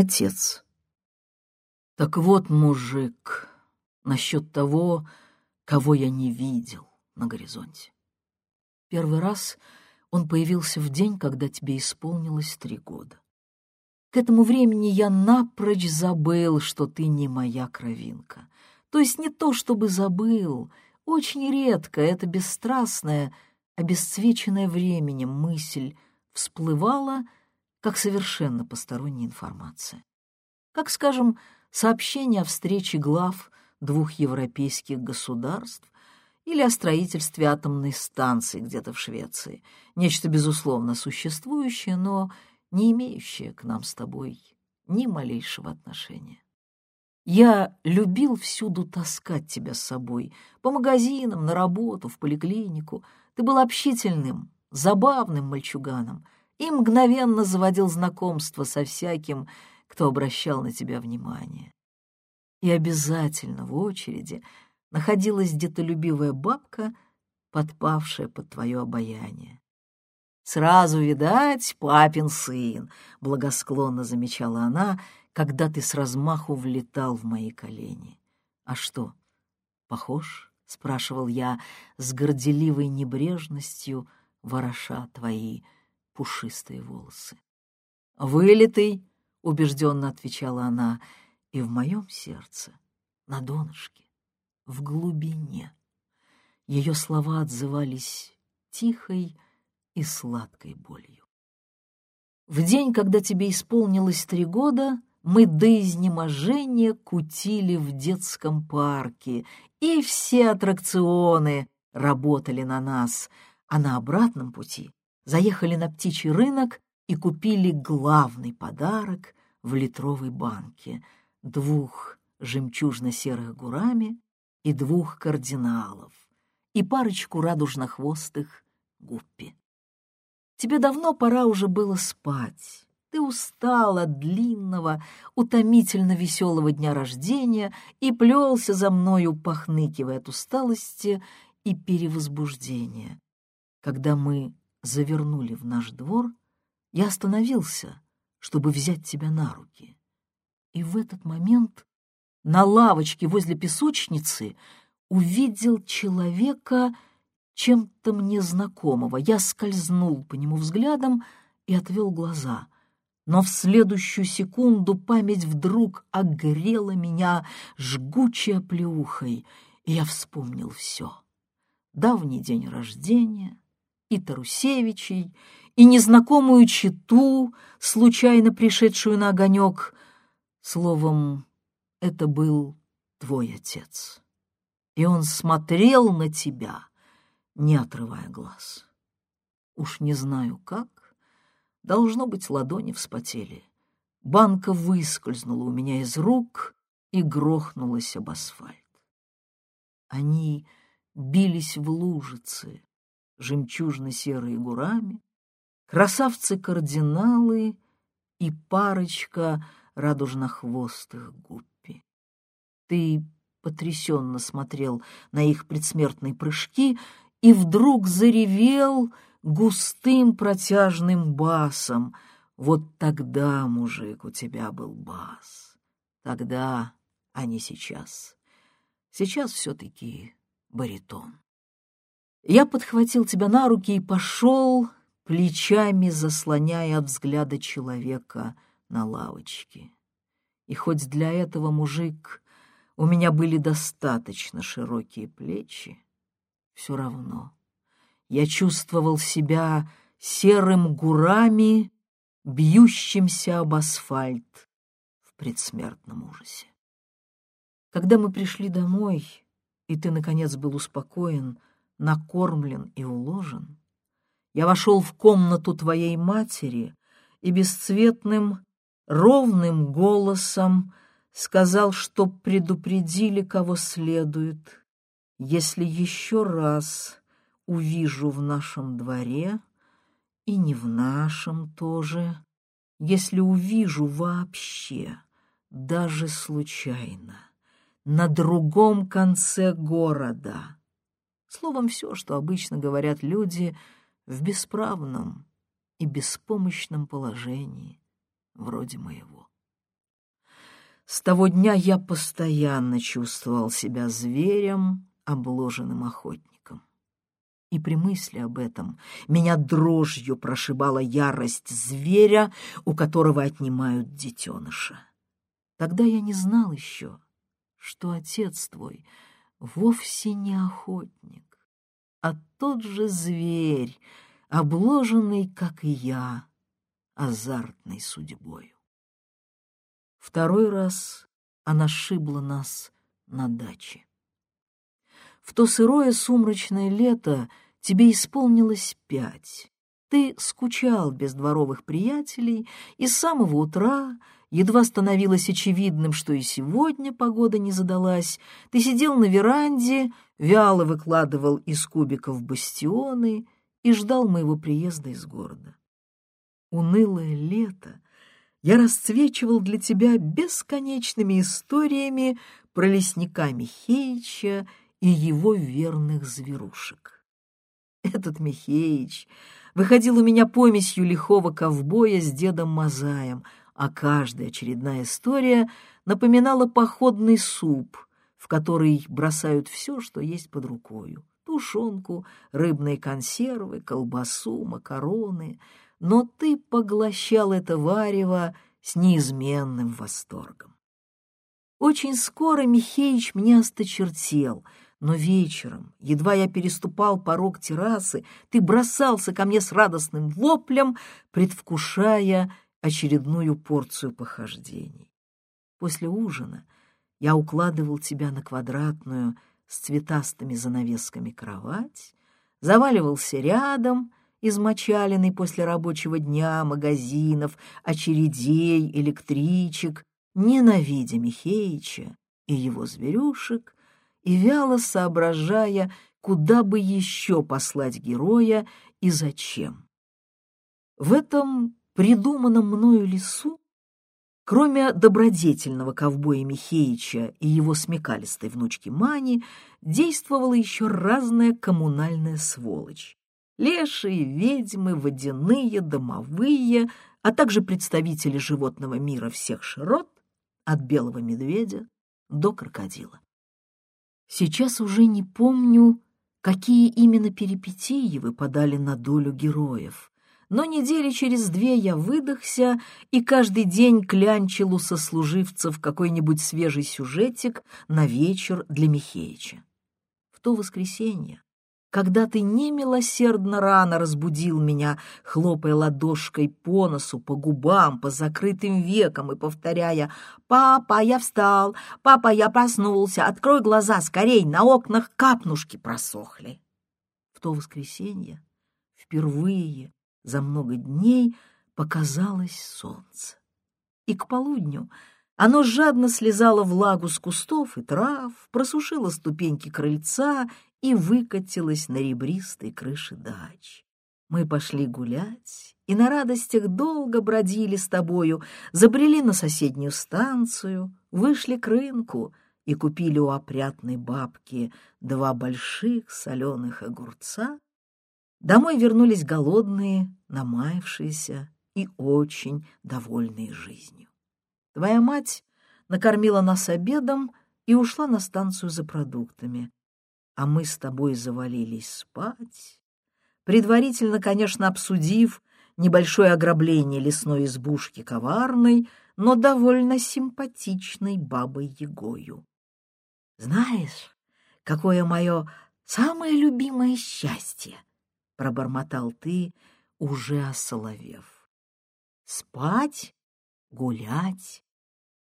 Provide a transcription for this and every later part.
Отец. Так вот, мужик, насчет того, кого я не видел на горизонте. Первый раз он появился в день, когда тебе исполнилось три года. К этому времени я напрочь забыл, что ты не моя кровинка. То есть не то, чтобы забыл, очень редко эта бесстрастная, обесцвеченная временем мысль всплывала, как совершенно посторонняя информация. Как, скажем, сообщение о встрече глав двух европейских государств или о строительстве атомной станции где-то в Швеции. Нечто, безусловно, существующее, но не имеющее к нам с тобой ни малейшего отношения. Я любил всюду таскать тебя с собой, по магазинам, на работу, в поликлинику. Ты был общительным, забавным мальчуганом и мгновенно заводил знакомство со всяким, кто обращал на тебя внимание. И обязательно в очереди находилась детолюбивая бабка, подпавшая под твое обаяние. «Сразу, видать, папин сын», — благосклонно замечала она, когда ты с размаху влетал в мои колени. «А что, похож?» — спрашивал я с горделивой небрежностью, вороша твои пушистые волосы. «Вылитый», — убежденно отвечала она, — «и в моем сердце, на донышке, в глубине». Ее слова отзывались тихой и сладкой болью. В день, когда тебе исполнилось три года, мы до изнеможения кутили в детском парке, и все аттракционы работали на нас, а на обратном пути заехали на птичий рынок и купили главный подарок в литровой банке — двух жемчужно-серых гурами и двух кардиналов и парочку радужнохвостых гуппи. Тебе давно пора уже было спать. Ты устал от длинного, утомительно веселого дня рождения и плелся за мною, похныкивая от усталости и перевозбуждения. Когда мы завернули в наш двор, я остановился, чтобы взять тебя на руки. И в этот момент на лавочке возле песочницы увидел человека чем-то мне знакомого. Я скользнул по нему взглядом и отвел глаза. Но в следующую секунду память вдруг огрела меня жгучей оплеухой, и я вспомнил все. Давний день рождения, и Тарусевичей, и незнакомую читу, случайно пришедшую на огонек. Словом, это был твой отец. И он смотрел на тебя, не отрывая глаз. Уж не знаю как, должно быть, ладони вспотели. Банка выскользнула у меня из рук и грохнулась об асфальт. Они бились в лужице, жемчужно-серые гурами, красавцы-кардиналы и парочка радужнохвостых гуппи. Ты потрясенно смотрел на их предсмертные прыжки и вдруг заревел густым протяжным басом. Вот тогда, мужик, у тебя был бас. Тогда, а не сейчас. Сейчас все-таки баритон. Я подхватил тебя на руки и пошел, плечами заслоняя от взгляда человека на лавочке. И хоть для этого, мужик, у меня были достаточно широкие плечи, все равно я чувствовал себя серым гурами, бьющимся об асфальт в предсмертном ужасе. Когда мы пришли домой, и ты, наконец, был успокоен, накормлен и уложен, я вошел в комнату твоей матери и бесцветным, ровным голосом сказал, что предупредили, кого следует. Если еще раз увижу в нашем дворе, и не в нашем тоже, если увижу вообще, даже случайно, на другом конце города, Словом, все, что обычно говорят люди в бесправном и беспомощном положении, вроде моего. С того дня я постоянно чувствовал себя зверем, обложенным охотником. И при мысли об этом меня дрожью прошибала ярость зверя, у которого отнимают детеныша. Тогда я не знал еще, что отец твой вовсе не охотник, а тот же зверь, обложенный, как и я, азартной судьбою. Второй раз она шибла нас на даче. В то сырое сумрачное лето тебе исполнилось пять. Ты скучал без дворовых приятелей, и с самого утра едва становилось очевидным, что и сегодня погода не задалась. Ты сидел на веранде, вяло выкладывал из кубиков бастионы и ждал моего приезда из города. Унылое лето я расцвечивал для тебя бесконечными историями про лесника Михеича и его верных зверушек. Этот Михеич выходил у меня помесью лихого ковбоя с дедом Мазаем, а каждая очередная история напоминала походный суп, в который бросают все, что есть под рукою. Тушенку, рыбные консервы, колбасу, макароны — но ты поглощал это варево с неизменным восторгом. Очень скоро Михеич мне осточертел, но вечером, едва я переступал порог террасы, ты бросался ко мне с радостным воплем, предвкушая очередную порцию похождений. После ужина я укладывал тебя на квадратную с цветастыми занавесками кровать, заваливался рядом измочаленный после рабочего дня, магазинов, очередей, электричек, ненавидя Михеича и его зверюшек, и вяло соображая, куда бы еще послать героя и зачем. В этом придуманном мною лесу, кроме добродетельного ковбоя Михеича и его смекалистой внучки Мани, действовала еще разная коммунальная сволочь лешие, ведьмы, водяные, домовые, а также представители животного мира всех широт, от белого медведя до крокодила. Сейчас уже не помню, какие именно перипетии выпадали на долю героев, но недели через две я выдохся и каждый день клянчил у сослуживцев какой-нибудь свежий сюжетик на вечер для Михеича. В то воскресенье когда ты немилосердно рано разбудил меня, хлопая ладошкой по носу, по губам, по закрытым векам и повторяя «Папа, я встал! Папа, я проснулся! Открой глаза, скорей, на окнах капнушки просохли!» В то воскресенье впервые за много дней показалось солнце. И к полудню оно жадно слезало влагу с кустов и трав, просушило ступеньки крыльца и выкатилась на ребристой крыше дач. Мы пошли гулять и на радостях долго бродили с тобою, забрели на соседнюю станцию, вышли к рынку и купили у опрятной бабки два больших соленых огурца. Домой вернулись голодные, намаявшиеся и очень довольные жизнью. Твоя мать накормила нас обедом и ушла на станцию за продуктами а мы с тобой завалились спать, предварительно, конечно, обсудив небольшое ограбление лесной избушки коварной, но довольно симпатичной бабой Егою. «Знаешь, какое мое самое любимое счастье!» — пробормотал ты, уже осоловев. «Спать, гулять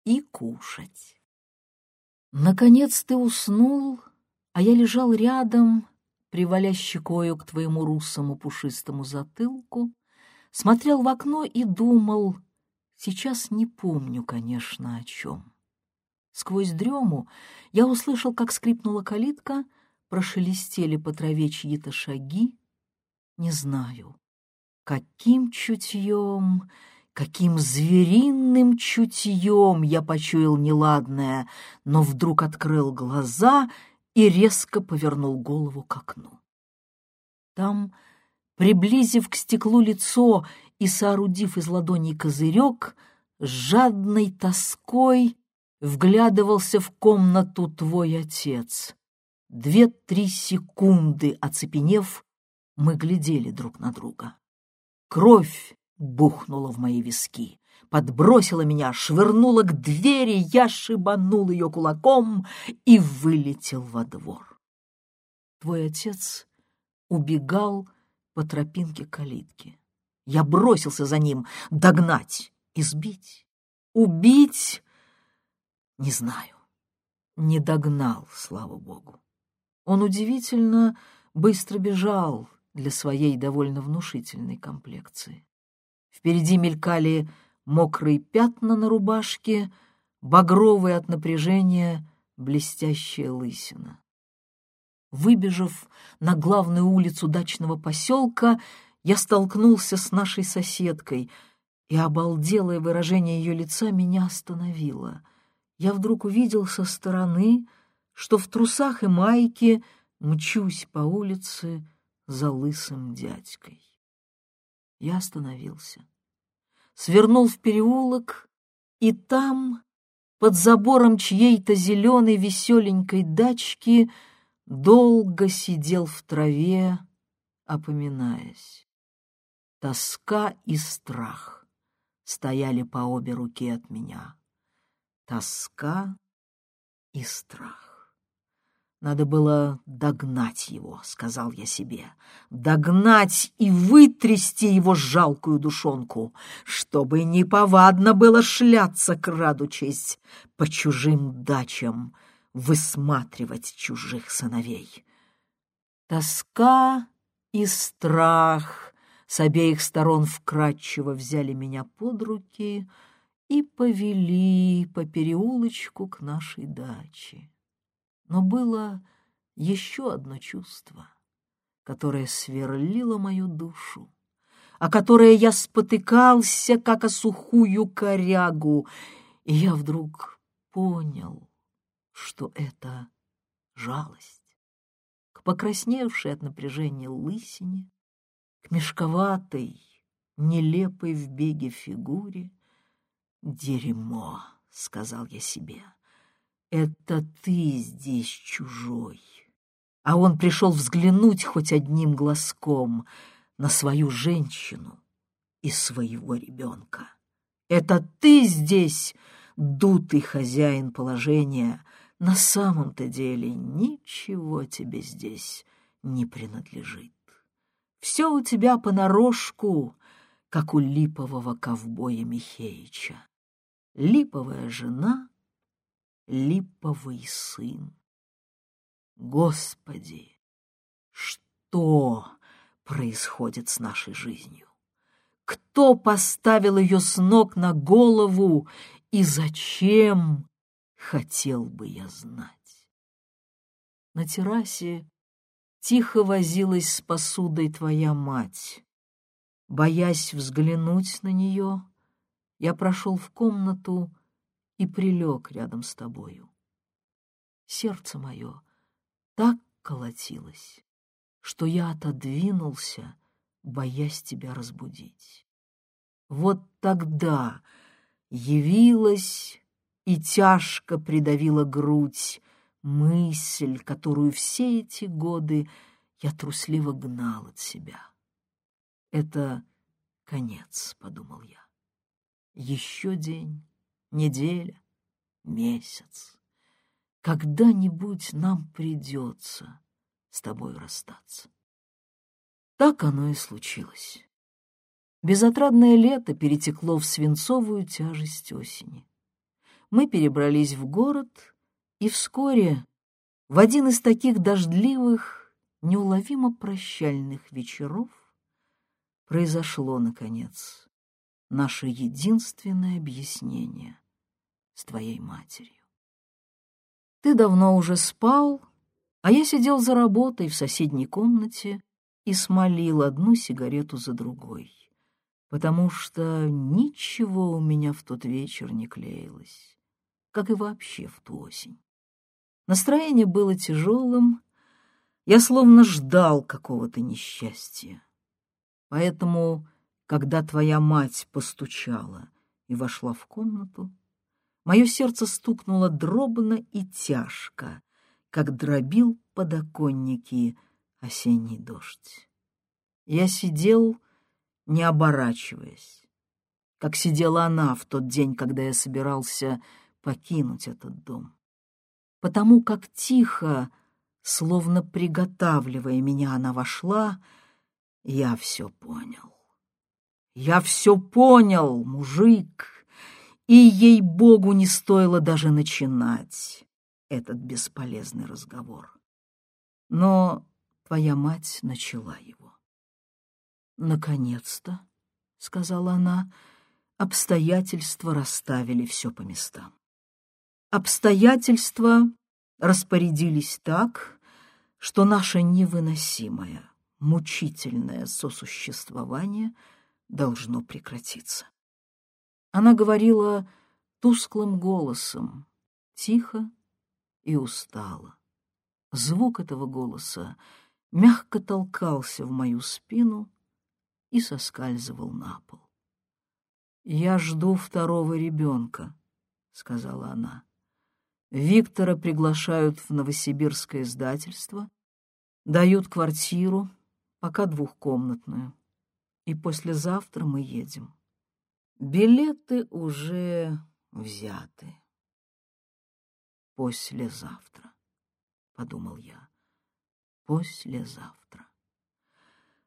и кушать». Наконец ты уснул, — а я лежал рядом, приваля щекою к твоему русому пушистому затылку, смотрел в окно и думал, сейчас не помню, конечно, о чем. Сквозь дрему я услышал, как скрипнула калитка, прошелестели по траве чьи-то шаги. Не знаю, каким чутьем, каким звериным чутьем я почуял неладное, но вдруг открыл глаза — и резко повернул голову к окну. Там, приблизив к стеклу лицо и соорудив из ладони козырек, с жадной тоской вглядывался в комнату твой отец. Две-три секунды, оцепенев, мы глядели друг на друга. Кровь бухнула в мои виски, подбросила меня, швырнула к двери, я шибанул ее кулаком и вылетел во двор. Твой отец убегал по тропинке калитки. Я бросился за ним догнать, избить, убить, не знаю, не догнал, слава богу. Он удивительно быстро бежал для своей довольно внушительной комплекции. Впереди мелькали мокрые пятна на рубашке, багровые от напряжения блестящая лысина. Выбежав на главную улицу дачного поселка, я столкнулся с нашей соседкой, и обалделое выражение ее лица меня остановило. Я вдруг увидел со стороны, что в трусах и майке мчусь по улице за лысым дядькой. Я остановился, свернул в переулок, и там, под забором чьей-то зеленой веселенькой дачки, долго сидел в траве, опоминаясь. Тоска и страх стояли по обе руки от меня. Тоска и страх. Надо было догнать его, — сказал я себе, — догнать и вытрясти его жалкую душонку, чтобы неповадно было шляться, крадучись по чужим дачам, высматривать чужих сыновей. Тоска и страх с обеих сторон вкрадчиво взяли меня под руки и повели по переулочку к нашей даче. Но было еще одно чувство, которое сверлило мою душу, о которое я спотыкался, как о сухую корягу, и я вдруг понял, что это жалость к покрасневшей от напряжения лысине, к мешковатой, нелепой в беге фигуре. «Дерьмо», — сказал я себе, это ты здесь чужой. А он пришел взглянуть хоть одним глазком на свою женщину и своего ребенка. Это ты здесь, дутый хозяин положения, на самом-то деле ничего тебе здесь не принадлежит. Все у тебя понарошку, как у липового ковбоя Михеича. Липовая жена — липовый сын. Господи, что происходит с нашей жизнью? Кто поставил ее с ног на голову и зачем, хотел бы я знать. На террасе тихо возилась с посудой твоя мать. Боясь взглянуть на нее, я прошел в комнату, и прилег рядом с тобою. Сердце мое так колотилось, что я отодвинулся, боясь тебя разбудить. Вот тогда явилась и тяжко придавила грудь мысль, которую все эти годы я трусливо гнал от себя. Это конец, — подумал я. Еще день, неделя, месяц. Когда-нибудь нам придется с тобой расстаться. Так оно и случилось. Безотрадное лето перетекло в свинцовую тяжесть осени. Мы перебрались в город, и вскоре, в один из таких дождливых, неуловимо прощальных вечеров, произошло, наконец, наше единственное объяснение с твоей матерью. Ты давно уже спал, а я сидел за работой в соседней комнате и смолил одну сигарету за другой, потому что ничего у меня в тот вечер не клеилось, как и вообще в ту осень. Настроение было тяжелым, я словно ждал какого-то несчастья. Поэтому, когда твоя мать постучала и вошла в комнату, Мое сердце стукнуло дробно и тяжко, как дробил подоконники осенний дождь. Я сидел, не оборачиваясь, как сидела она в тот день, когда я собирался покинуть этот дом. Потому как тихо, словно приготавливая меня, она вошла, я все понял. Я все понял, мужик, и ей-богу не стоило даже начинать этот бесполезный разговор. Но твоя мать начала его. «Наконец-то», — сказала она, — «обстоятельства расставили все по местам. Обстоятельства распорядились так, что наше невыносимое, мучительное сосуществование должно прекратиться. Она говорила тусклым голосом, тихо и устало. Звук этого голоса мягко толкался в мою спину и соскальзывал на пол. «Я жду второго ребенка», — сказала она. «Виктора приглашают в новосибирское издательство, дают квартиру, пока двухкомнатную, и послезавтра мы едем. Билеты уже взяты. Послезавтра, — подумал я, — послезавтра.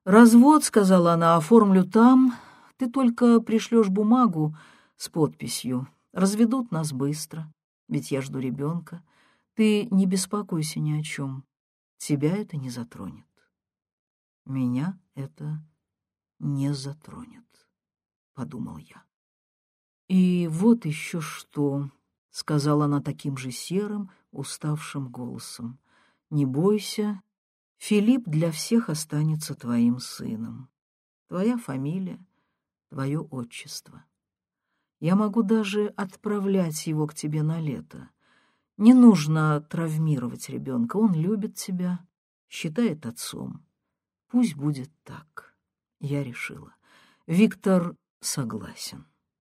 «Развод, — сказала она, — оформлю там. Ты только пришлешь бумагу с подписью. Разведут нас быстро, ведь я жду ребенка. Ты не беспокойся ни о чем. Тебя это не затронет. Меня это не затронет, — подумал я. И вот еще что, — сказала она таким же серым, уставшим голосом. Не бойся, Филипп для всех останется твоим сыном. Твоя фамилия, твое отчество. Я могу даже отправлять его к тебе на лето. Не нужно травмировать ребенка, он любит тебя, считает отцом. Пусть будет так. Я решила. Виктор согласен.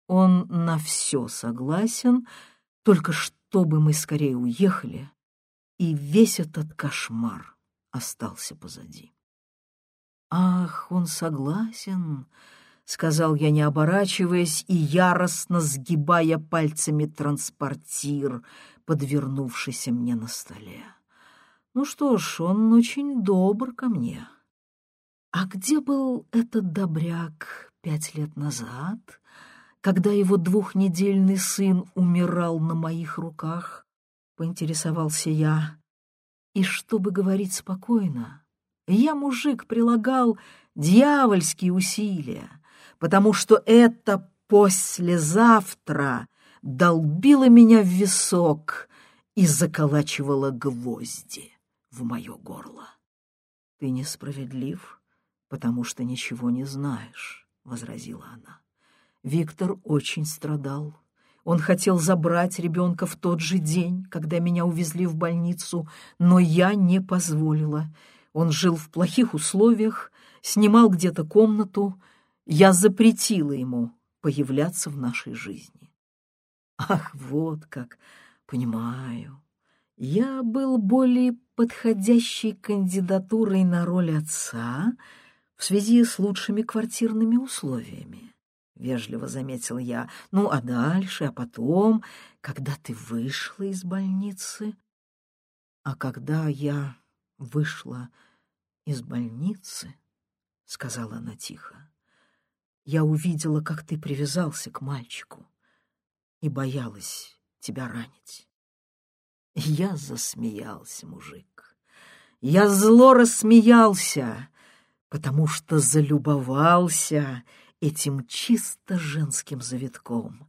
Он на все согласен, только чтобы мы скорее уехали, и весь этот кошмар остался позади. «Ах, он согласен!» — сказал я, не оборачиваясь и яростно сгибая пальцами транспортир, подвернувшийся мне на столе. «Ну что ж, он очень добр ко мне». «А где был этот добряк пять лет назад, когда его двухнедельный сын умирал на моих руках?» — поинтересовался я. И чтобы говорить спокойно, я, мужик, прилагал дьявольские усилия, потому что это послезавтра долбило меня в висок и заколачивало гвозди в мое горло. Ты несправедлив, потому что ничего не знаешь, — возразила она. Виктор очень страдал. Он хотел забрать ребенка в тот же день, когда меня увезли в больницу, но я не позволила. Он жил в плохих условиях, снимал где-то комнату. Я запретила ему появляться в нашей жизни. Ах, вот как, понимаю. Я был более подходящей кандидатурой на роль отца в связи с лучшими квартирными условиями вежливо заметил я. Ну, а дальше, а потом, когда ты вышла из больницы? А когда я вышла из больницы, сказала она тихо, я увидела, как ты привязался к мальчику и боялась тебя ранить. Я засмеялся, мужик. Я зло рассмеялся, потому что залюбовался этим чисто женским завитком.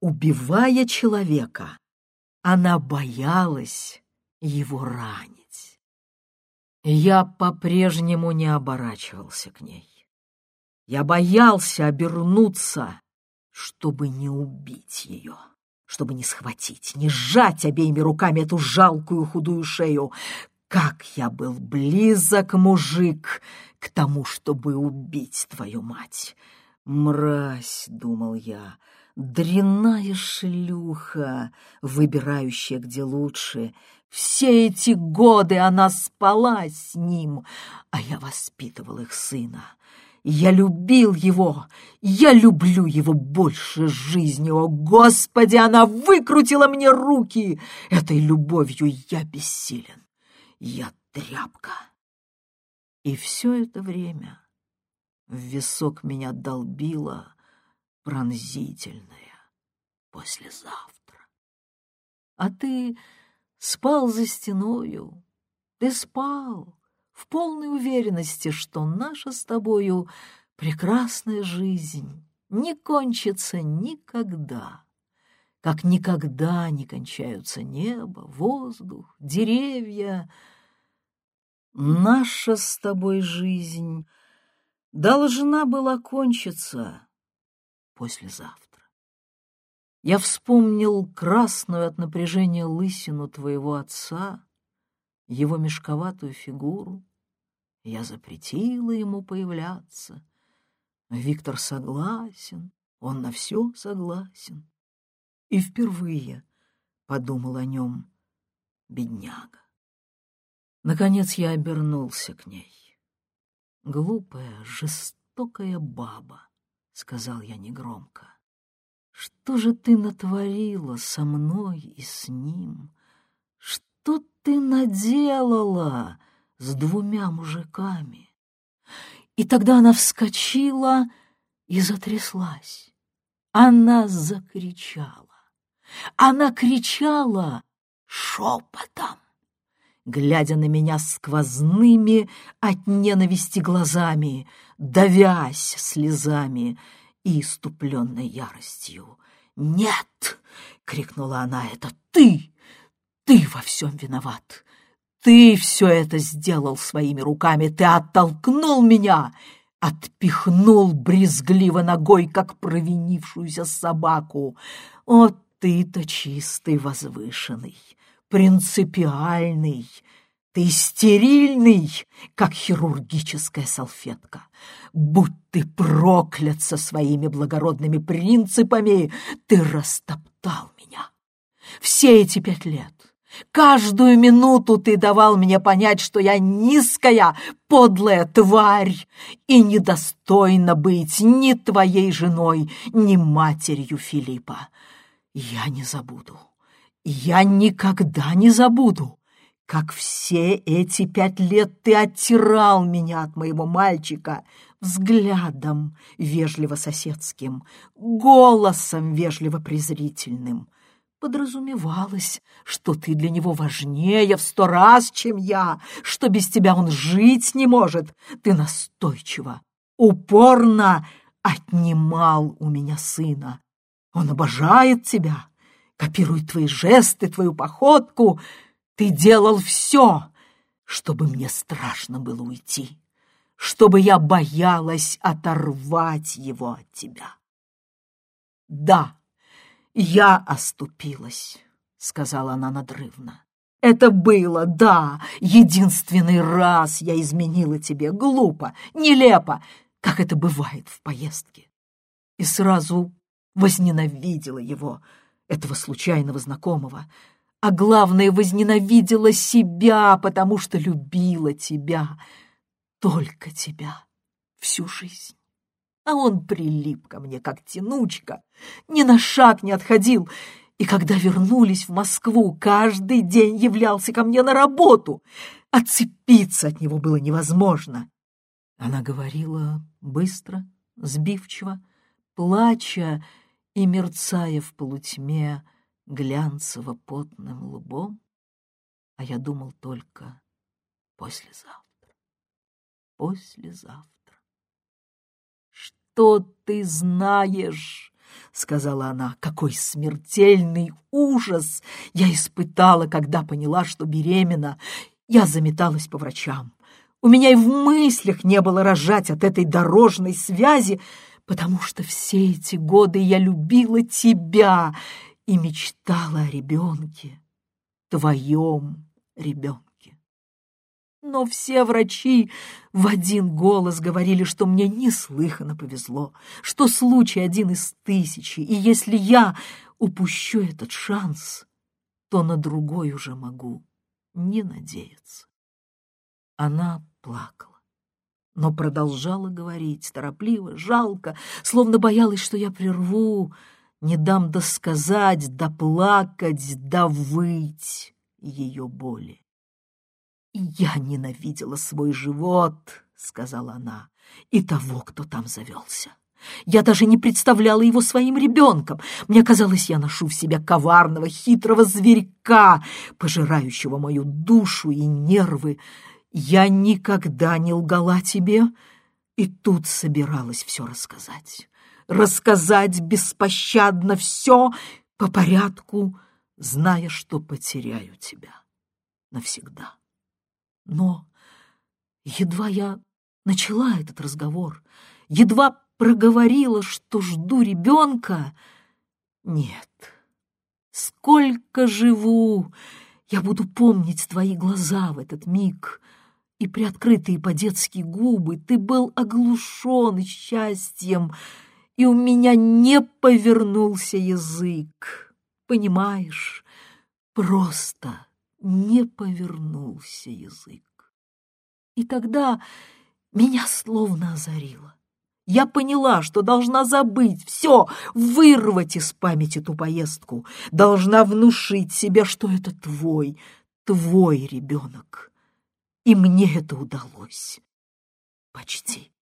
Убивая человека, она боялась его ранить. Я по-прежнему не оборачивался к ней. Я боялся обернуться, чтобы не убить ее, чтобы не схватить, не сжать обеими руками эту жалкую худую шею. Как я был близок, мужик, к тому, чтобы убить твою мать! «Мразь!» — думал я. Дрянная шлюха, выбирающая где лучше. Все эти годы она спала с ним, а я воспитывал их сына. Я любил его, я люблю его больше жизни. О, Господи, она выкрутила мне руки! Этой любовью я бессилен. Я тряпка. И все это время в висок меня долбило пронзительное послезавтра. А ты спал за стеною, ты спал в полной уверенности, что наша с тобою прекрасная жизнь не кончится никогда, как никогда не кончаются небо, воздух, деревья. Наша с тобой жизнь должна была кончиться послезавтра. Я вспомнил красную от напряжения лысину твоего отца, его мешковатую фигуру. Я запретила ему появляться. Виктор согласен, он на все согласен. И впервые подумал о нем бедняга. Наконец я обернулся к ней. Глупая, жестокая баба, — сказал я негромко. Что же ты натворила со мной и с ним? Что ты наделала с двумя мужиками? И тогда она вскочила и затряслась. Она закричала. Она кричала шепотом глядя на меня сквозными от ненависти глазами, давясь слезами и иступленной яростью. «Нет!» — крикнула она. «Это ты! Ты во всем виноват! Ты все это сделал своими руками! Ты оттолкнул меня!» Отпихнул брезгливо ногой, как провинившуюся собаку. «О, ты-то чистый возвышенный!» Принципиальный, ты стерильный, как хирургическая салфетка. Будь ты проклят со своими благородными принципами, ты растоптал меня. Все эти пять лет, каждую минуту ты давал мне понять, что я низкая, подлая тварь и недостойна быть ни твоей женой, ни матерью Филиппа. Я не забуду. Я никогда не забуду, как все эти пять лет ты оттирал меня от моего мальчика взглядом вежливо-соседским, голосом вежливо-презрительным. Подразумевалось, что ты для него важнее в сто раз, чем я, что без тебя он жить не может. Ты настойчиво, упорно отнимал у меня сына. Он обожает тебя, копирует твои жесты, твою походку. Ты делал все, чтобы мне страшно было уйти, чтобы я боялась оторвать его от тебя. Да, я оступилась, сказала она надрывно. Это было, да, единственный раз я изменила тебе, глупо, нелепо, как это бывает в поездке. И сразу возненавидела его, этого случайного знакомого, а главное, возненавидела себя, потому что любила тебя, только тебя, всю жизнь. А он прилип ко мне, как тянучка, ни на шаг не отходил, и когда вернулись в Москву, каждый день являлся ко мне на работу. Отцепиться от него было невозможно. Она говорила быстро, сбивчиво, плача и, мерцая в полутьме глянцево-потным лбом, а я думал только послезавтра, послезавтра. «Что ты знаешь?» — сказала она. «Какой смертельный ужас я испытала, когда поняла, что беременна. Я заметалась по врачам. У меня и в мыслях не было рожать от этой дорожной связи, потому что все эти годы я любила тебя и мечтала о ребенке, твоем ребенке. Но все врачи в один голос говорили, что мне неслыханно повезло, что случай один из тысячи, и если я упущу этот шанс, то на другой уже могу не надеяться. Она плакала, но продолжала говорить торопливо, жалко, словно боялась, что я прерву, не дам досказать, доплакать, довыть ее боли. «Я ненавидела свой живот», — сказала она, — «и того, кто там завелся. Я даже не представляла его своим ребенком. Мне казалось, я ношу в себя коварного, хитрого зверька, пожирающего мою душу и нервы. Я никогда не лгала тебе, и тут собиралась все рассказать. Рассказать беспощадно все по порядку, зная, что потеряю тебя навсегда. Но едва я начала этот разговор, едва проговорила, что жду ребенка, нет, сколько живу, я буду помнить твои глаза в этот миг и приоткрытые по-детски губы. Ты был оглушен счастьем, и у меня не повернулся язык. Понимаешь, просто не повернулся язык. И тогда меня словно озарило. Я поняла, что должна забыть все, вырвать из памяти ту поездку, должна внушить себе, что это твой, твой ребенок. И мне это удалось. Почти.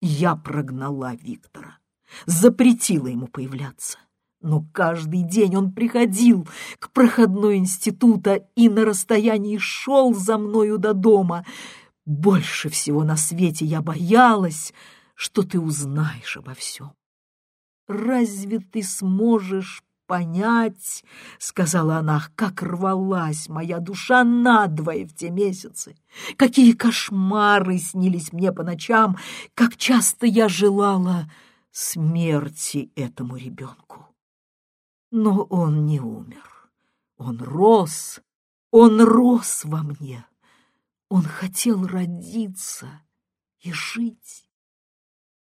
Я прогнала Виктора, запретила ему появляться. Но каждый день он приходил к проходной института и на расстоянии шел за мною до дома. Больше всего на свете я боялась, что ты узнаешь обо всем. «Разве ты сможешь понять, — сказала она, — как рвалась моя душа надвое в те месяцы, какие кошмары снились мне по ночам, как часто я желала смерти этому ребенку. Но он не умер. Он рос, он рос во мне. Он хотел родиться и жить.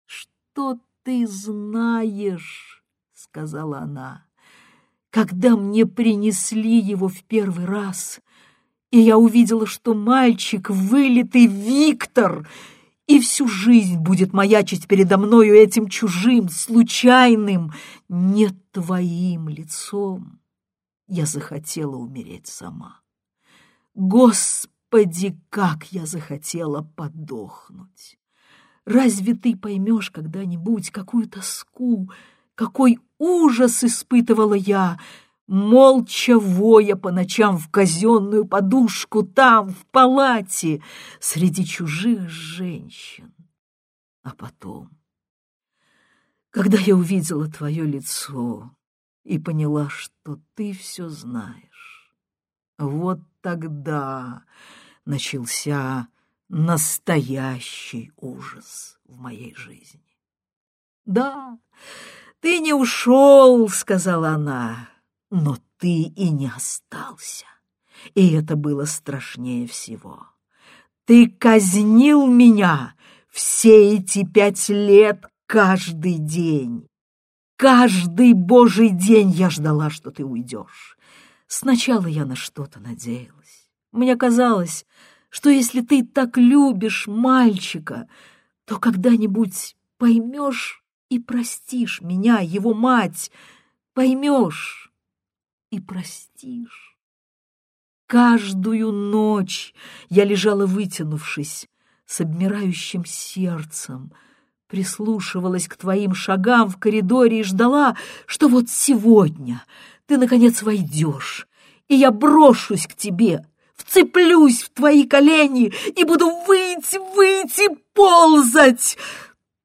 «Что ты знаешь?» — сказала она. «Когда мне принесли его в первый раз, и я увидела, что мальчик — вылитый Виктор — и всю жизнь будет маячить передо мною этим чужим, случайным, не твоим лицом. Я захотела умереть сама. Господи, как я захотела подохнуть! Разве ты поймешь когда-нибудь, какую тоску, какой ужас испытывала я, молча воя по ночам в казенную подушку там, в палате, среди чужих женщин. А потом, когда я увидела твое лицо и поняла, что ты все знаешь, вот тогда начался настоящий ужас в моей жизни. «Да, ты не ушел», — сказала она, но ты и не остался. И это было страшнее всего. Ты казнил меня все эти пять лет каждый день. Каждый божий день я ждала, что ты уйдешь. Сначала я на что-то надеялась. Мне казалось, что если ты так любишь мальчика, то когда-нибудь поймешь и простишь меня, его мать, поймешь, и простишь. Каждую ночь я лежала вытянувшись, с обмирающим сердцем, прислушивалась к твоим шагам в коридоре и ждала, что вот сегодня ты, наконец, войдешь, и я брошусь к тебе, вцеплюсь в твои колени и буду выйти, выйти, ползать,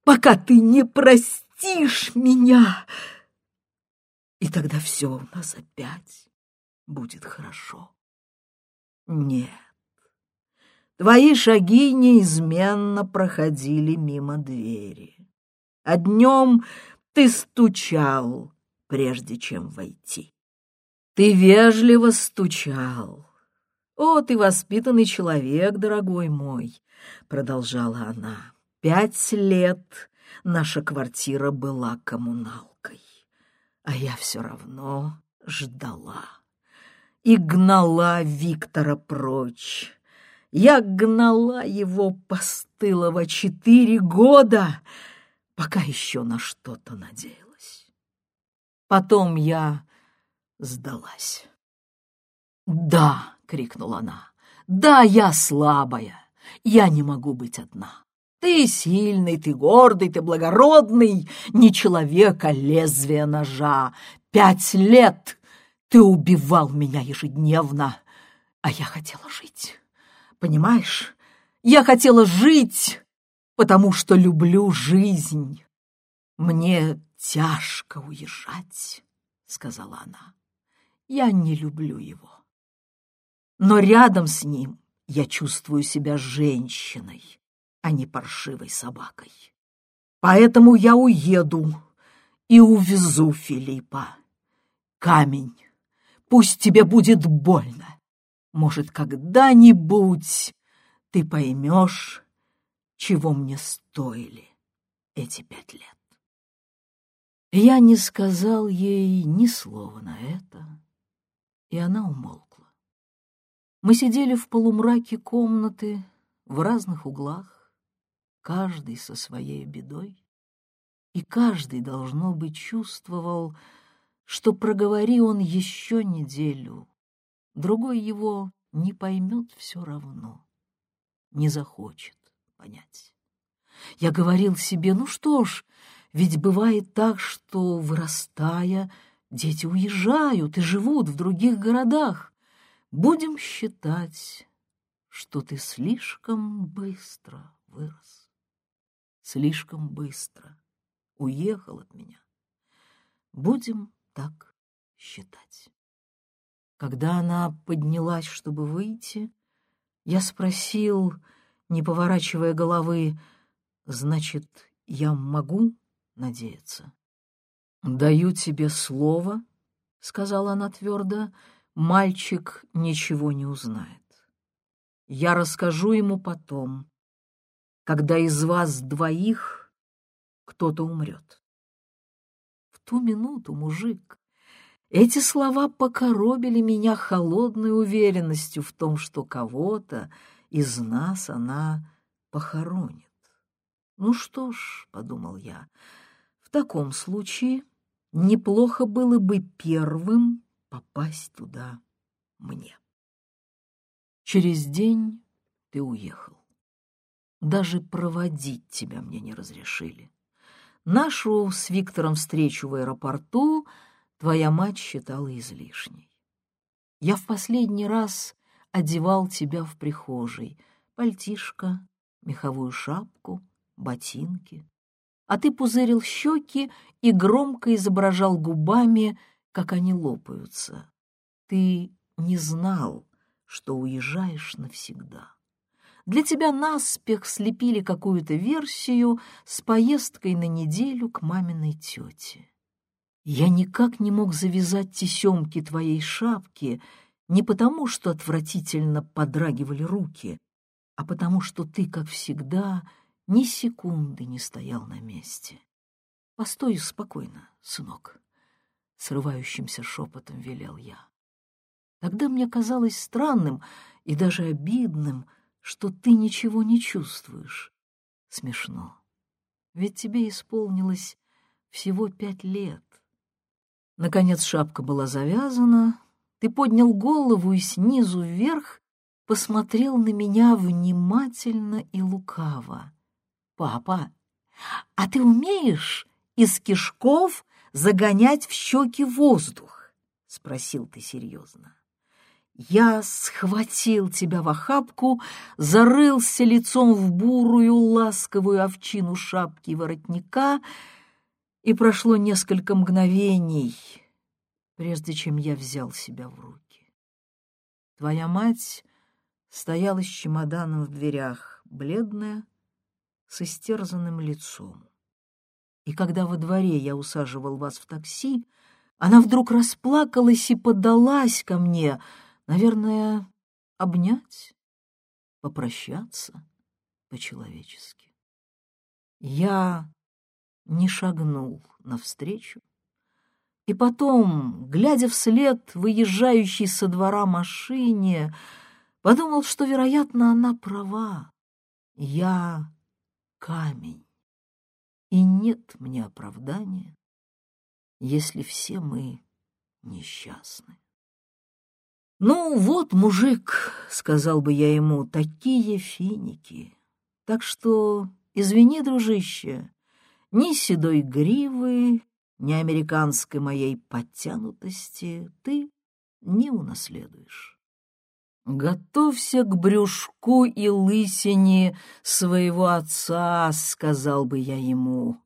пока ты не простишь меня». И тогда все у нас опять будет хорошо. Нет, твои шаги неизменно проходили мимо двери. А днем ты стучал, прежде чем войти. Ты вежливо стучал, «О, ты воспитанный человек, дорогой мой!» — продолжала она. «Пять лет наша квартира была коммуналкой, а я все равно ждала и гнала Виктора прочь. Я гнала его постылого четыре года, пока еще на что-то надеялась. Потом я сдалась. «Да!» — крикнула она. «Да, я слабая. Я не могу быть одна. Ты сильный, ты гордый, ты благородный, не человек, а лезвие ножа. Пять лет ты убивал меня ежедневно, а я хотела жить. Понимаешь, я хотела жить, потому что люблю жизнь. Мне тяжко уезжать, — сказала она. Я не люблю его. Но рядом с ним я чувствую себя женщиной, а не паршивой собакой. Поэтому я уеду и увезу Филиппа. Камень, пусть тебе будет больно. Может, когда-нибудь ты поймешь, чего мне стоили эти пять лет. Я не сказал ей ни слова на это, и она умолкла. Мы сидели в полумраке комнаты в разных углах, каждый со своей бедой, и каждый, должно быть, чувствовал, что проговори он еще неделю, другой его не поймет все равно, не захочет понять. Я говорил себе, ну что ж, ведь бывает так, что, вырастая, дети уезжают и живут в других городах. Будем считать, что ты слишком быстро вырос, слишком быстро уехал от меня. Будем так считать. Когда она поднялась, чтобы выйти, я спросил, не поворачивая головы, «Значит, я могу надеяться?» «Даю тебе слово», — сказала она твердо, — «мальчик ничего не узнает. Я расскажу ему потом, когда из вас двоих кто-то умрет». В ту минуту, мужик, эти слова покоробили меня холодной уверенностью в том, что кого-то из нас она похоронит. «Ну что ж», — подумал я, — «в таком случае неплохо было бы первым попасть туда мне». Через день ты уехал. Даже проводить тебя мне не разрешили. Нашу с Виктором встречу в аэропорту твоя мать считала излишней. Я в последний раз одевал тебя в прихожей, пальтишко, меховую шапку — ботинки. А ты пузырил щеки и громко изображал губами, как они лопаются. Ты не знал, что уезжаешь навсегда. Для тебя наспех слепили какую-то версию с поездкой на неделю к маминой тете. Я никак не мог завязать тесемки твоей шапки не потому, что отвратительно подрагивали руки, а потому что ты, как всегда, ни секунды не стоял на месте. «Постой спокойно, сынок», — срывающимся шепотом велел я. Тогда мне казалось странным и даже обидным, что ты ничего не чувствуешь. Смешно. Ведь тебе исполнилось всего пять лет. Наконец шапка была завязана, ты поднял голову и снизу вверх посмотрел на меня внимательно и лукаво. «Папа, а ты умеешь из кишков загонять в щеки воздух?» — спросил ты серьезно. Я схватил тебя в охапку, зарылся лицом в бурую ласковую овчину шапки воротника, и прошло несколько мгновений, прежде чем я взял себя в руки. Твоя мать стояла с чемоданом в дверях, бледная, с истерзанным лицом. И когда во дворе я усаживал вас в такси, она вдруг расплакалась и подалась ко мне, наверное, обнять, попрощаться по-человечески. Я не шагнул навстречу, и потом, глядя вслед выезжающей со двора машине, подумал, что, вероятно, она права. Я камень, и нет мне оправдания, если все мы несчастны. «Ну вот, мужик», — сказал бы я ему, — «такие финики. Так что, извини, дружище, ни седой гривы, ни американской моей подтянутости ты не унаследуешь. «Готовься к брюшку и лысине своего отца», — сказал бы я ему.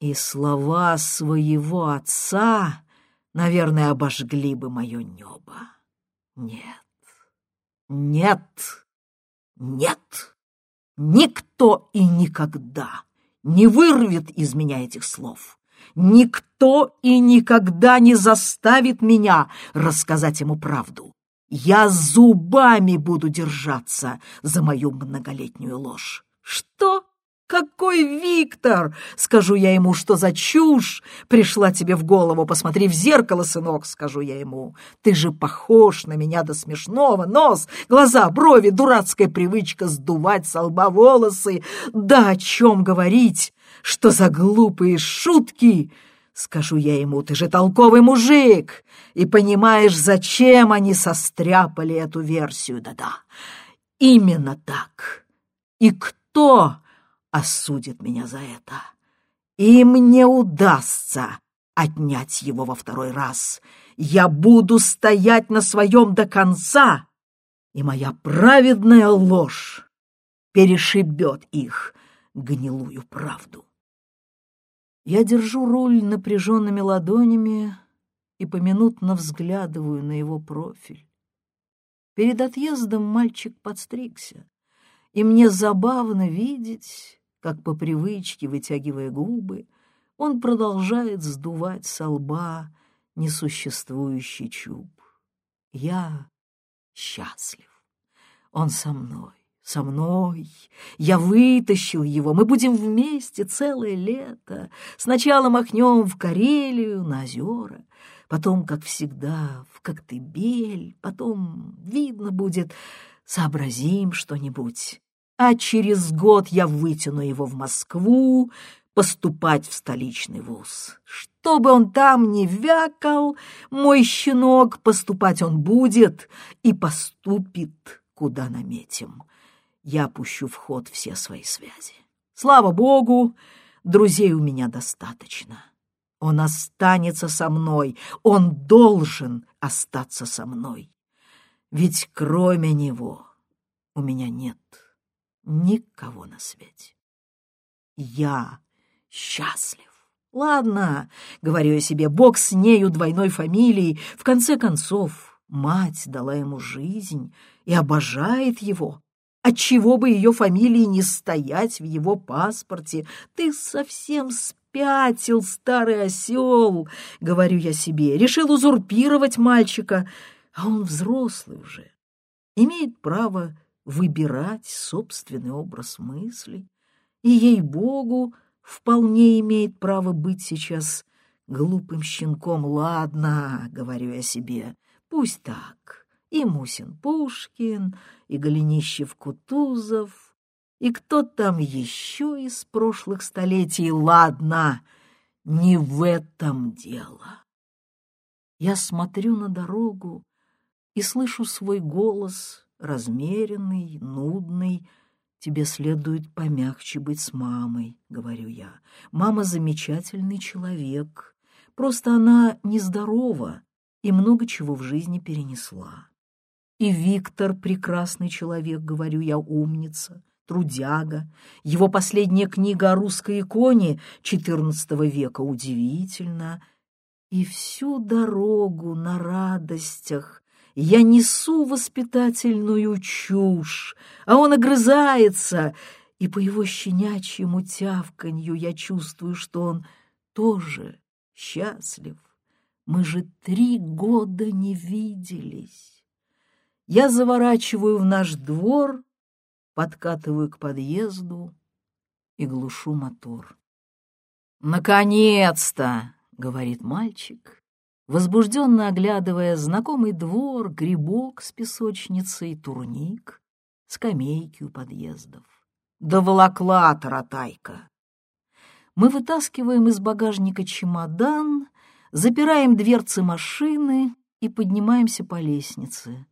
И слова своего отца, наверное, обожгли бы мое небо. Нет, нет, нет, никто и никогда не вырвет из меня этих слов. Никто и никогда не заставит меня рассказать ему правду. Я зубами буду держаться за мою многолетнюю ложь. Что? «Какой Виктор?» — скажу я ему, что за чушь пришла тебе в голову. Посмотри в зеркало, сынок, — скажу я ему. Ты же похож на меня до смешного. Нос, глаза, брови, дурацкая привычка сдувать со лба волосы. Да о чем говорить? Что за глупые шутки?» Скажу я ему, ты же толковый мужик, и понимаешь, зачем они состряпали эту версию. Да-да, именно так. И кто осудит меня за это. Им не удастся отнять его во второй раз. Я буду стоять на своем до конца, и моя праведная ложь перешибет их гнилую правду. Я держу руль напряженными ладонями и поминутно взглядываю на его профиль. Перед отъездом мальчик подстригся, и мне забавно видеть, как по привычке, вытягивая губы, он продолжает сдувать со лба несуществующий чуб. Я счастлив. Он со мной, со мной. Я вытащил его. Мы будем вместе целое лето. Сначала махнем в Карелию, на озера, потом, как всегда, в Коктебель, потом, видно будет, сообразим что-нибудь а через год я вытяну его в Москву поступать в столичный вуз. Что бы он там ни вякал, мой щенок, поступать он будет и поступит, куда наметим. Я пущу в ход все свои связи. Слава богу, друзей у меня достаточно. Он останется со мной, он должен остаться со мной. Ведь кроме него у меня нет никого на свете. Я счастлив. Ладно, говорю я себе, бог с нею двойной фамилией. В конце концов, мать дала ему жизнь и обожает его. Отчего бы ее фамилии не стоять в его паспорте? Ты совсем спятил, старый осел, говорю я себе. Решил узурпировать мальчика, а он взрослый уже. Имеет право выбирать собственный образ мысли, и, ей-богу, вполне имеет право быть сейчас глупым щенком. Ладно, говорю я себе, пусть так. И Мусин Пушкин, и Голенищев Кутузов, и кто там еще из прошлых столетий. Ладно, не в этом дело. Я смотрю на дорогу и слышу свой голос, размеренный, нудный. Тебе следует помягче быть с мамой, — говорю я. Мама замечательный человек, просто она нездорова и много чего в жизни перенесла. И Виктор прекрасный человек, говорю я, умница, трудяга. Его последняя книга о русской иконе XIV века удивительна. И всю дорогу на радостях я несу воспитательную чушь, а он огрызается, и по его щенячьему тявканью я чувствую, что он тоже счастлив. Мы же три года не виделись. я заворачиваю в наш двор, подкатываю к подъезду и глушу мотор. «Наконец-то!» — говорит мальчик, возбужденно оглядывая знакомый двор, грибок с песочницей, турник, скамейки у подъездов. «Да волокла таратайка!» Мы вытаскиваем из багажника чемодан, запираем дверцы машины и поднимаемся по лестнице.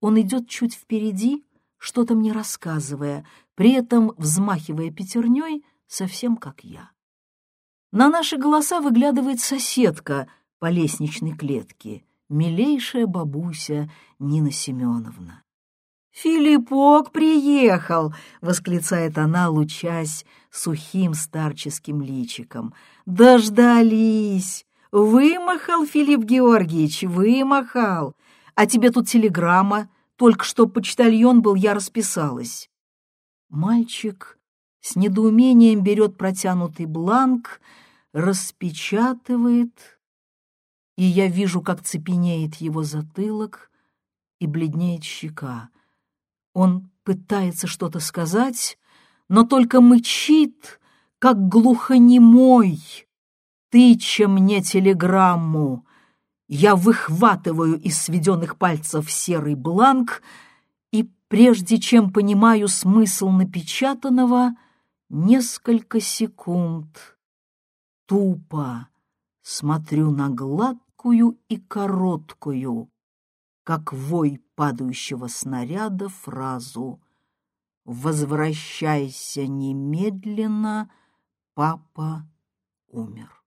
Он идет чуть впереди, что-то мне рассказывая, при этом взмахивая пятерней, совсем как я. На наши голоса выглядывает соседка по лестничной клетке, милейшая бабуся Нина Семеновна. «Филиппок приехал!» — восклицает она, лучась сухим старческим личиком. «Дождались! Вымахал, Филипп Георгиевич, вымахал! А тебе тут телеграмма, только что почтальон был, я расписалась». Мальчик с недоумением берет протянутый бланк, распечатывает, и я вижу, как цепенеет его затылок и бледнеет щека. Он пытается что-то сказать, но только мычит, как глухонемой, тыча мне телеграмму. Я выхватываю из сведенных пальцев серый бланк и, прежде чем понимаю смысл напечатанного, несколько секунд тупо смотрю на гладкую и короткую, как вой падающего снаряда фразу «Возвращайся немедленно, папа умер».